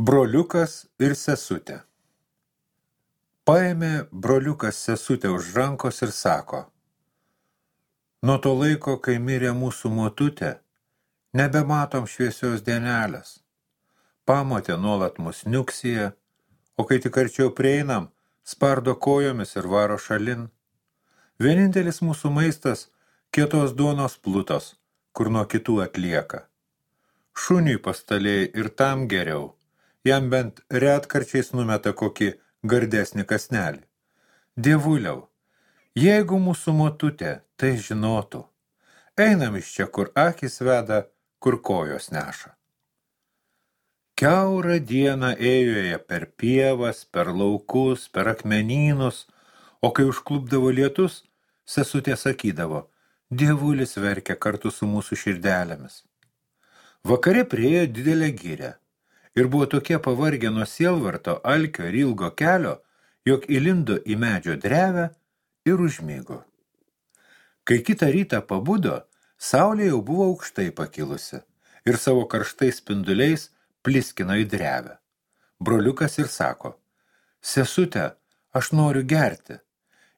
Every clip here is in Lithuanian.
Broliukas ir sesutė. Paėmė broliukas sesutę už rankos ir sako, nuo to laiko, kai mirė mūsų motutė, nebematom šviesios dienelės. Pamotė nuolat mus niuksija, o kai tik arčiau prieinam, spardo kojomis ir varo šalin. Vienintelis mūsų maistas – kietos duonos plutos, kur nuo kitų atlieka. Šuniui pastalėjai ir tam geriau, jam bent retkarčiais numeta kokį gardesnį kasnelį. Dievuliau, jeigu mūsų motutė tai žinotų, einam iš čia, kur akis veda, kur kojos neša. Keurą dieną ėjoje per pievas, per laukus, per akmenynus, o kai užklupdavo lietus, sesutė sakydavo, dievulis verkia kartu su mūsų širdelėmis. Vakare priejo didelę gyrę ir buvo tokie pavargę nuo sielvarto, alkio ir ilgo kelio, jog įlindo į medžio drevę ir užmygo. Kai kitą rytą pabudo, saulė jau buvo aukštai pakilusi ir savo karštais spinduliais pliskino į drevę. Broliukas ir sako, sesute, aš noriu gerti.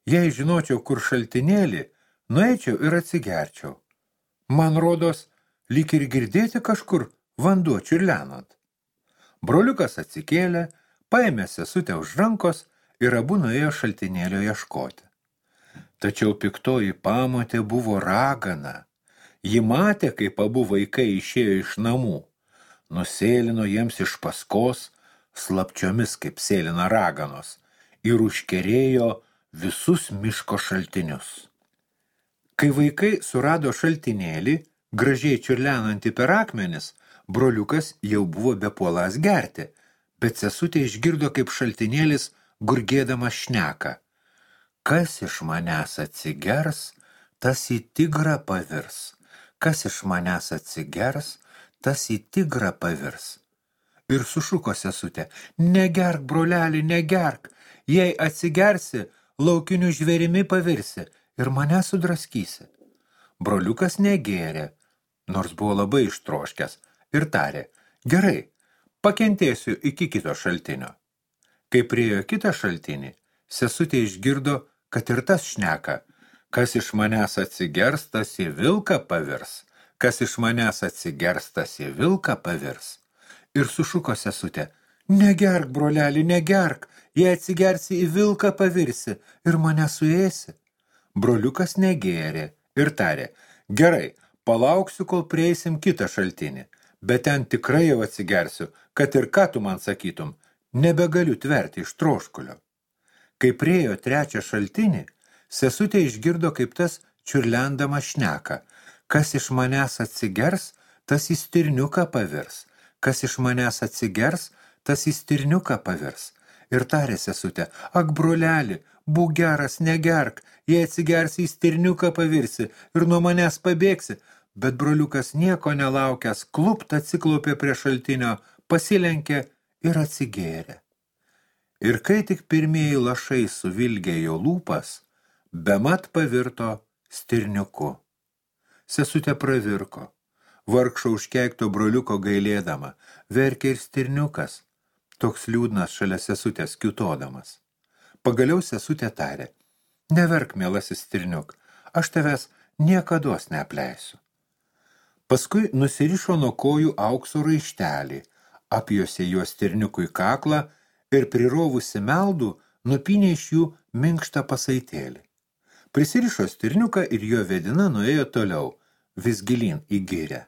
Jei žinočiau, kur šaltinėlį, nueičiau ir atsigerčiau. Man rodos, lyg ir girdėti kažkur vanduo čiurlenant. Broliukas atsikėlė, paėmė sesutę už rankos ir abu nuėjo šaltinėlio ieškoti. Tačiau piktoji pamotė buvo ragana. Ji matė, kaip abu vaikai išėjo iš namų. Nusėlino jiems iš paskos, slapčiomis kaip sėlina raganos, ir užkerėjo visus miško šaltinius. Kai vaikai surado šaltinėlį, Gražiai čiurlenantį per akmenis, broliukas jau buvo bepuolas gerti, bet sesutė išgirdo kaip šaltinėlis gurgėdamas šneka. Kas iš manęs atsigers, tas į tigrą pavirs. Kas iš manęs atsigers, tas į tigrą pavirs. Ir sušuko sesutė, negerk, broleli, negerk, jei atsigersi, laukinių žvėrimi pavirsi ir mane sudraskysi. Broliukas negėrė, nors buvo labai ištroškęs, ir tarė, gerai, pakentėsiu iki kito šaltinio. Kai priejo kitą šaltinį, sesutė išgirdo, kad ir tas šneka, kas iš manęs atsigerstas į vilką pavirs, kas iš manęs atsigerstas į vilką pavirs. Ir sušuko sesutė, negerk, broleli, negerk, jei atsigersi į vilką pavirsi ir mane suėsi. Broliukas negėrė ir tarė, gerai, palauksiu, kol prieisim kitą šaltinį, bet ten tikrai jau atsigersiu, kad ir ką tu man sakytum, nebegaliu tverti iš troškulio. Kai priejo trečią šaltinį, sesutė išgirdo, kaip tas čiurlendama šneka, kas iš manęs atsigers, tas į stirniuką pavirs, kas iš manęs atsigers, tas į stirniuką pavirs. Ir tarė sesutė, ak broleli, būk geras, negerk, jei atsigersi į stirniuką pavirsi ir nuo manęs pabėgsi, bet broliukas nieko nelaukęs, klupt atsiklaupė prie šaltinio, pasilenkė ir atsigėrė. Ir kai tik pirmieji lašai suvilgė jo lūpas, bemat pavirto stirniuku. Sesutė pravirko, vargšo užkeikto broliuko gailėdama, verkė ir stirniukas, toks liūdnas šalia sesutės kiutodamas. Pagaliau sesutė tarė, neverk, mielasis stirniuk, aš tavęs niekados neapleisiu. Paskui nusirišo nuo kojų aukso raištelį, apjose juos stirniukui kaklą ir prirovusi meldų nupinė iš jų minkštą pasaitėlį. Prisirišo stirniuką ir jo vedina nuėjo toliau, vis gilin į gyrę.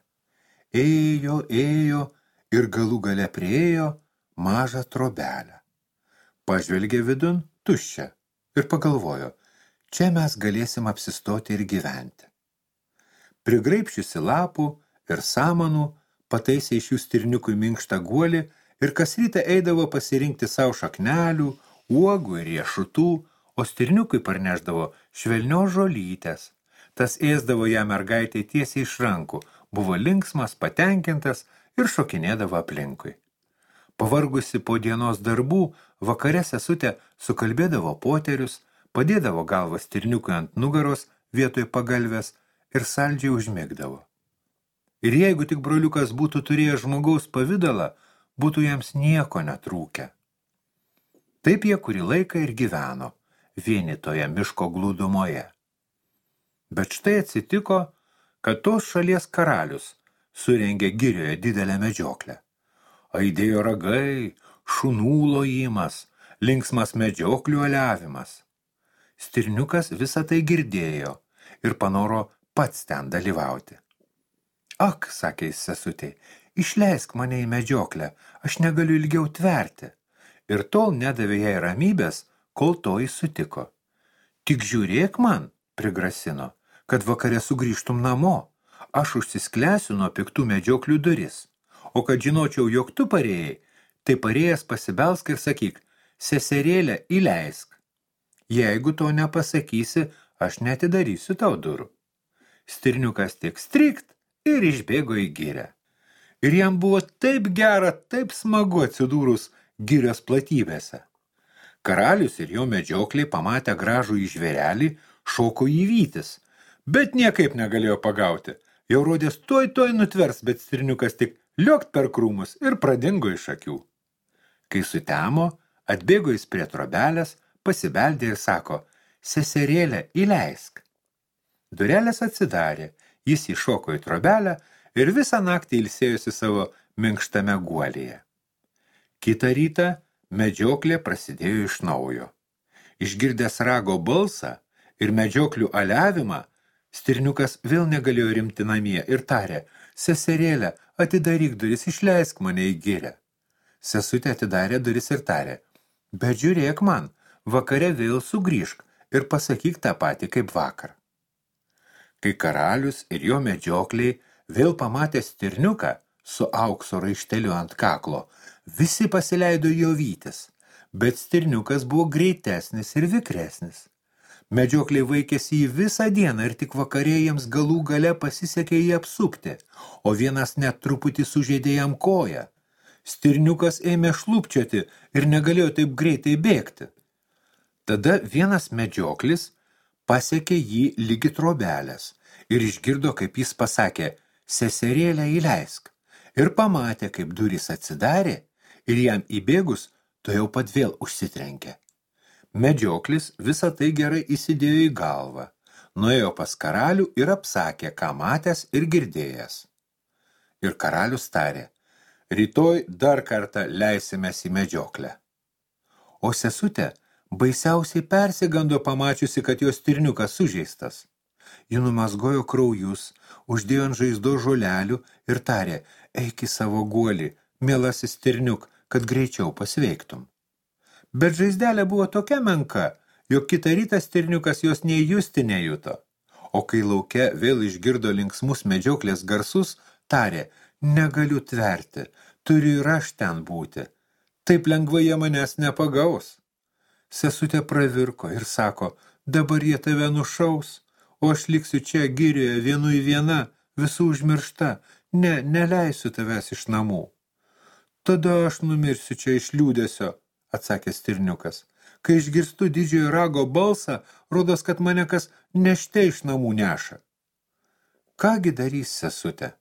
Ėjo, ėjo ir galų gale priejo mažą trobelę. Pažvelgė vidun tuščia ir pagalvojo, čia mes galėsim apsistoti ir gyventi. Prigraipšiusi lapų ir samanų, pataisė iš jų stirniukui minkštą guolį ir kas rytą eidavo pasirinkti savo šaknelių, uogų ir riešutų, o stirniukui parneždavo švelnio žolytės. Tas ėsdavo ją mergaitė tiesiai iš rankų, buvo linksmas, patenkintas ir šokinėdavo aplinkui. Pavargusi po dienos darbų, vakare sesutė sukalbėdavo poterius, padėdavo galvą stirniukui ant nugaros vietoj pagalvės ir saldžiai užmėgdavo. Ir jeigu tik broliukas būtų turėjęs žmogaus pavidalą, būtų jiems nieko netrūkę. Taip jie kurį laiką ir gyveno, vieni toje miško glūdumoje. Bet štai atsitiko, kad tos šalies karalius surengė girioje didelę medžioklę. Aidėjo ragai, šunų lojimas, linksmas medžioklių aliavimas. Stirniukas visą tai girdėjo ir panoro pats ten dalyvauti. Ak, sakė jis sesutė, išleisk mane į medžioklę, aš negaliu ilgiau tverti. Ir tol nedavė jai ramybės, kol to jis sutiko. Tik žiūrėk man, prigrasino, kad vakare sugrįžtum namo. Aš užsisklesiu nuo piktų medžioklių duris. O kad žinočiau, jog tu parėjai, tai parėjęs pasibelsk ir sakyk, seserėlę įleisk. Jeigu to nepasakysi, aš netidarysiu tau durų. Stirniukas tik strikt ir išbėgo į gyrę. Ir jam buvo taip gera, taip smagu atsidūrus girios platybėse. Karalius ir jo medžiokliai pamatę gražų įžvėrelį, šoko įvytis, bet niekaip negalėjo pagauti. Jau rodės tuoj tuoj nutvers, bet stirniukas tik liokt per krūmus ir pradingo iš akių. Kai sutemo, atbėgo jis prie trobelės, pasibeldė ir sako, seserėlė, įleisk. Durelės atsidarė, jis įšoko į trobelę ir visą naktį ilsėjosi savo minkštame guolėje. Kita rytą medžioklė prasidėjo iš naujo. Išgirdęs rago balsą ir medžioklių aliavimą, stirniukas vėl negalėjo rimti namie ir tarė, seserėlė, atidaryk duris, išleisk mane į gyrę. Sesutė atidarė duris ir tarė, bet žiūrėk man, vakare vėl sugrįžk ir pasakyk tą patį kaip vakar. Kai karalius ir jo medžiokliai vėl pamatė stirniuką su aukso raišteliu ant kaklo, visi pasileido jo vytis, bet stirniukas buvo greitesnis ir vikresnis. Medžiokliai vaikėsi jį visą dieną ir tik vakarėjams galų gale pasisekė jį apsukti, o vienas net truputį sužeidė jam koją. Stirniukas ėmė šlupčioti ir negalėjo taip greitai bėgti. Tada vienas medžioklis pasiekė jį lygi trobelės ir išgirdo, kaip jis pasakė, seserėlę įleisk. Ir pamatė, kaip durys atsidarė ir jam įbėgus, to jau pat vėl užsitrenkė. Medžioklis visą tai gerai įsidėjo į galvą, nuėjo pas karalių ir apsakė, ką matęs ir girdėjęs. Ir karalius tarė, rytoj dar kartą leisimės į medžioklę. O sesutė – Baisiausiai persigando pamačiusi, kad jos stirniukas sužeistas. Ji numasgojo kraujus, uždėjo ant žaizdo žolelių ir tarė, eik į savo guolį, mielasis stirniuk, kad greičiau pasveiktum. Bet žaizdelė buvo tokia menka, jog kitą rytą stirniukas jos nei justi nejuto. O kai lauke vėl išgirdo linksmus medžioklės garsus, tarė, negaliu tverti, turiu ir aš ten būti. Taip lengvai jie manęs nepagaus. Sesutė pravirko ir sako, dabar jie tave nušaus, o aš liksiu čia girioje vienu į vieną, visų užmiršta, ne, neleisiu tavęs iš namų. Tada aš numirsiu čia iš liūdėsio, atsakė stirniukas. Kai išgirstu didžiojo rago balsą, rodos, kad mane kas nešte iš namų neša. Kągi darys sesutė?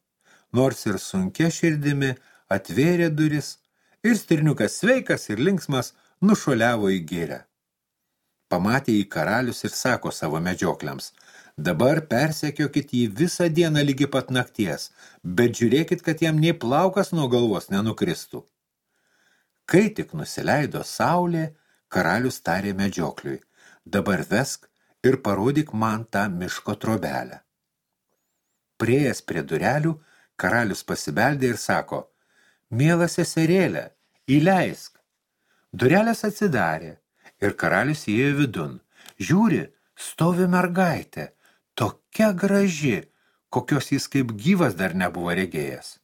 Nors ir sunkia širdimi atvėrė duris, ir stirniukas sveikas ir linksmas nušuoliavo į gėrę. Pamatė į karalius ir sako savo medžiokliams, dabar persekiokit jį visą dieną lygi pat nakties, bet žiūrėkit, kad jam nei plaukas nuo galvos nenukristų. Kai tik nusileido saulė, karalius tarė medžiokliui, dabar vesk ir parodyk man tą miško trobelę. Priejas prie durelių, karalius pasibeldė ir sako, mielas seserėlė, įleisk. Durelės atsidarė ir karalius įėjo vidun. Žiūri, stovi mergaitė, tokia graži, kokios jis kaip gyvas dar nebuvo regėjęs.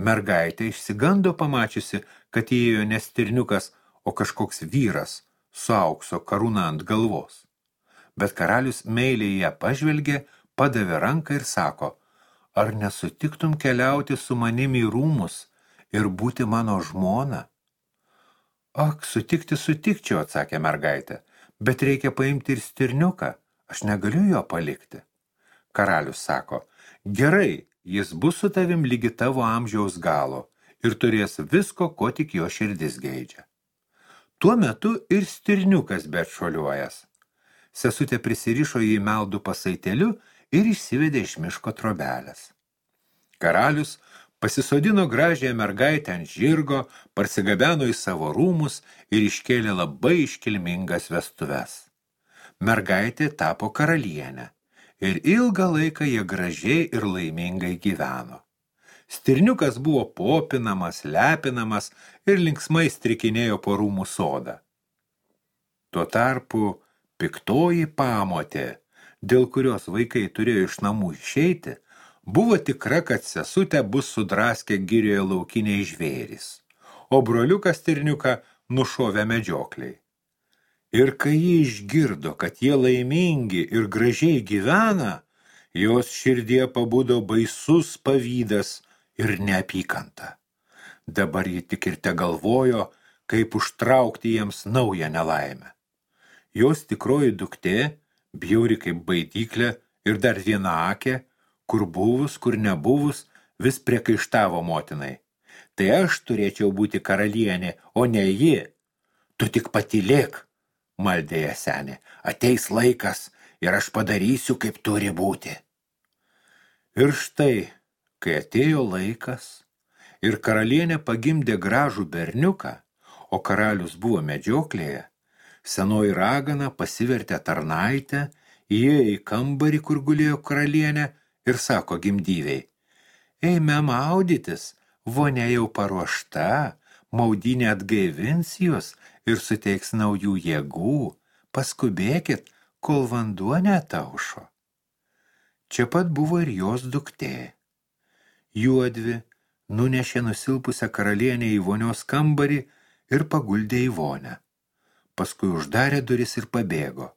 Mergaitė išsigando pamačiusi, kad įėjo ne stirniukas, o kažkoks vyras su aukso karūna ant galvos. Bet karalius meiliai ją pažvelgė, padavė ranką ir sako, ar nesutiktum keliauti su manimi į rūmus ir būti mano žmona? Ak, sutikti sutikčiau, atsakė mergaitė, bet reikia paimti ir stirniuką, aš negaliu jo palikti. Karalius sako, gerai, jis bus su tavim lygi tavo amžiaus galo ir turės visko, ko tik jo širdis geidžia. Tuo metu ir stirniukas bet šoliuojas. Sesutė prisirišo jį meldų pasaiteliu ir išsivedė iš miško trobelės. Karalius pasisodino gražiąją mergaitę ant žirgo, parsigabeno į savo rūmus ir iškėlė labai iškilmingas vestuves. Mergaitė tapo karalienė ir ilgą laiką jie gražiai ir laimingai gyveno. Stirniukas buvo popinamas, lepinamas ir linksmai strikinėjo po rūmų sodą. Tuo tarpu piktoji pamotė, dėl kurios vaikai turėjo iš namų išeiti, buvo tikra, kad sesutė bus sudraskę girioje laukiniai žvėrys, o broliukas stirniuką nušovė medžiokliai. Ir kai jį išgirdo, kad jie laimingi ir gražiai gyvena, jos širdie pabudo baisus pavydas ir neapykanta. Dabar ji tik ir te galvojo, kaip užtraukti jiems naują nelaimę. Jos tikroji duktė, bjauri kaip baidyklė ir dar viena akė, kur buvus, kur nebuvus, vis priekaištavo motinai. Tai aš turėčiau būti karalienė, o ne ji. Tu tik patylėk, maldėja senė, ateis laikas ir aš padarysiu, kaip turi būti. Ir štai Kai atėjo laikas ir karalienė pagimdė gražų berniuką, o karalius buvo medžioklėje, senoji ragana pasivertė tarnaitę, įėjo į kambarį, kur gulėjo karalienė ir sako gimdyviai, eime maudytis, vonė jau paruošta, maudynė atgaivins jūs ir suteiks naujų jėgų, paskubėkit, kol vanduo netaušo. Čia pat buvo ir jos duktė. Juodvi nunešė nusilpusią karalienę į vonios kambarį ir paguldė į vonę. Paskui uždarė duris ir pabėgo.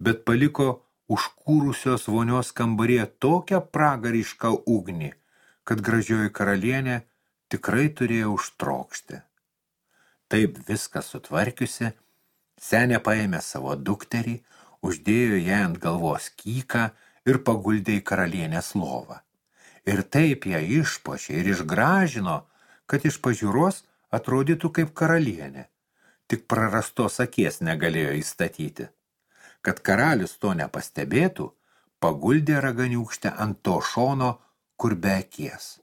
Bet paliko užkūrusios vonios kambaryje tokią pragarišką ugnį, kad gražioji karalienė tikrai turėjo užtrokšti. Taip viską sutvarkiusi, senė paėmė savo dukterį, uždėjo ją ant galvos kyką ir paguldė į karalienės lovą ir taip ją išpošė ir išgražino, kad iš pažiūros atrodytų kaip karalienė. Tik prarastos akies negalėjo įstatyti. Kad karalius to nepastebėtų, paguldė raganiukštę ant to šono, kur be akies.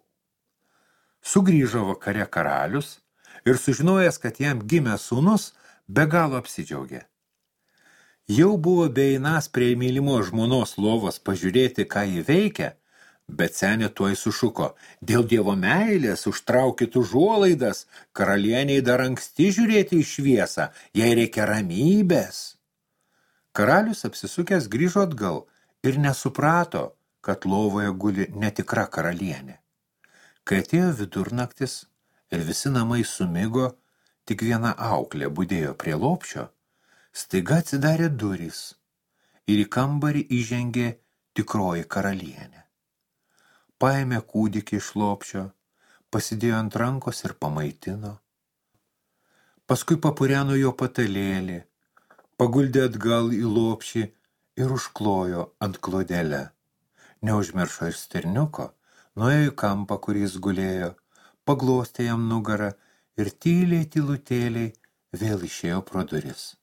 Sugrįžo vakare karalius ir sužinojęs, kad jam gimė sūnus, be galo apsidžiaugė. Jau buvo beinas prie mylimo žmonos lovos pažiūrėti, ką jį veikia, Bet senė tuoj sušuko, dėl dievo meilės užtraukit užuolaidas, karalieniai dar anksti žiūrėti į šviesą, jai reikia ramybės. Karalius apsisukęs grįžo atgal ir nesuprato, kad lovoje guli netikra karalienė. Kai atėjo vidurnaktis ir visi namai sumigo, tik viena auklė būdėjo prie lopšio, staiga atsidarė durys ir į kambarį įžengė tikroji karalienė paėmė kūdikį iš lopšio, pasidėjo ant rankos ir pamaitino. Paskui papureno jo patalėlį, paguldė atgal į lopšį ir užklojo ant klodelę. Neužmiršo ir stirniuko, nuėjo į kampą, kur jis gulėjo, paglostė jam nugarą ir tyliai tylutėliai vėl išėjo pro duris.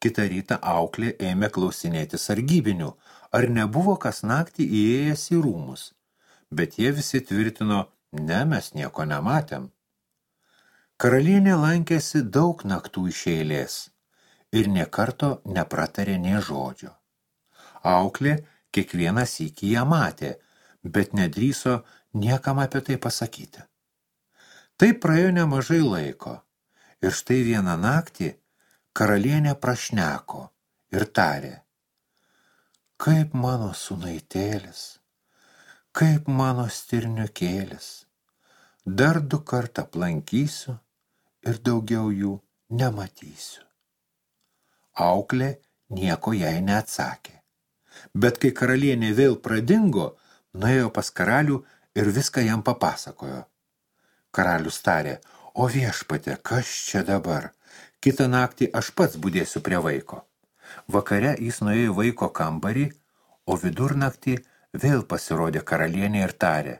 Kita rytą auklė ėmė klausinėti sargybinių, ar nebuvo kas naktį įėjęs į rūmus bet jie visi tvirtino, ne, mes nieko nematėm. Karalienė lankėsi daug naktų iš eilės ir niekarto nepratarė nie žodžio. Auklė kiekvienas iki ją matė, bet nedryso niekam apie tai pasakyti. Tai praėjo nemažai laiko ir štai vieną naktį karalienė prašneko ir tarė, kaip mano sunaitėlis kaip mano stirniukėlis. Dar du kartą aplankysiu ir daugiau jų nematysiu. Auklė nieko jai neatsakė. Bet kai karalienė vėl pradingo, nuėjo pas karalių ir viską jam papasakojo. Karalius tarė, o viešpatė, kas čia dabar? Kitą naktį aš pats būdėsiu prie vaiko. Vakare jis nuėjo į vaiko kambarį, o vidurnaktį vėl pasirodė karalienė ir tarė,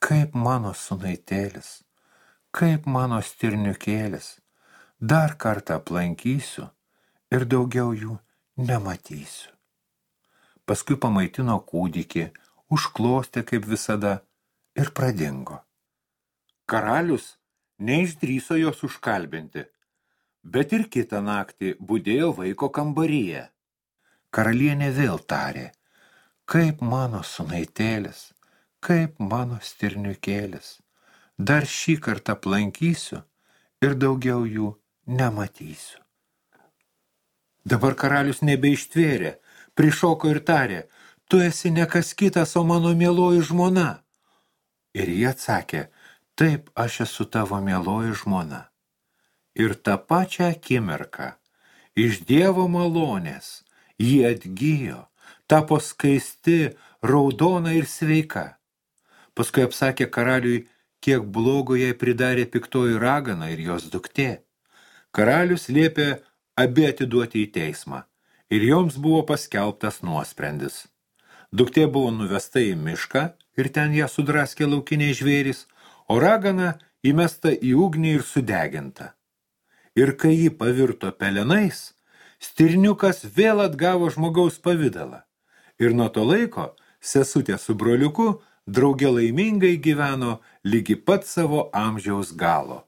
kaip mano sunaitėlis, kaip mano stirniukėlis, dar kartą aplankysiu ir daugiau jų nematysiu. Paskui pamaitino kūdikį, užklostė kaip visada ir pradingo. Karalius neišdryso jos užkalbinti, bet ir kitą naktį būdėjo vaiko kambaryje. Karalienė vėl tarė, kaip mano sunaitėlis, kaip mano stirniukėlis, dar šį kartą aplankysiu ir daugiau jų nematysiu. Dabar karalius nebeištvėrė, prišoko ir tarė, tu esi ne kas kitas, o mano mieloji žmona. Ir jie atsakė, taip aš esu tavo mieloji žmona. Ir tą pačią akimirką iš Dievo malonės jį atgyjo, tapo skaisti, raudona ir sveika. Paskui apsakė karaliui, kiek blogo jai pridarė piktoji ragana ir jos duktė. Karalius liepė abi atiduoti į teismą ir joms buvo paskelbtas nuosprendis. Duktė buvo nuvesta į mišką ir ten ją sudraskė laukiniai žvėrys, o ragana įmesta į ugnį ir sudeginta. Ir kai ji pavirto pelenais, stirniukas vėl atgavo žmogaus pavidalą. Ir nuo to laiko sesutė su broliuku draugė laimingai gyveno lygi pat savo amžiaus galo.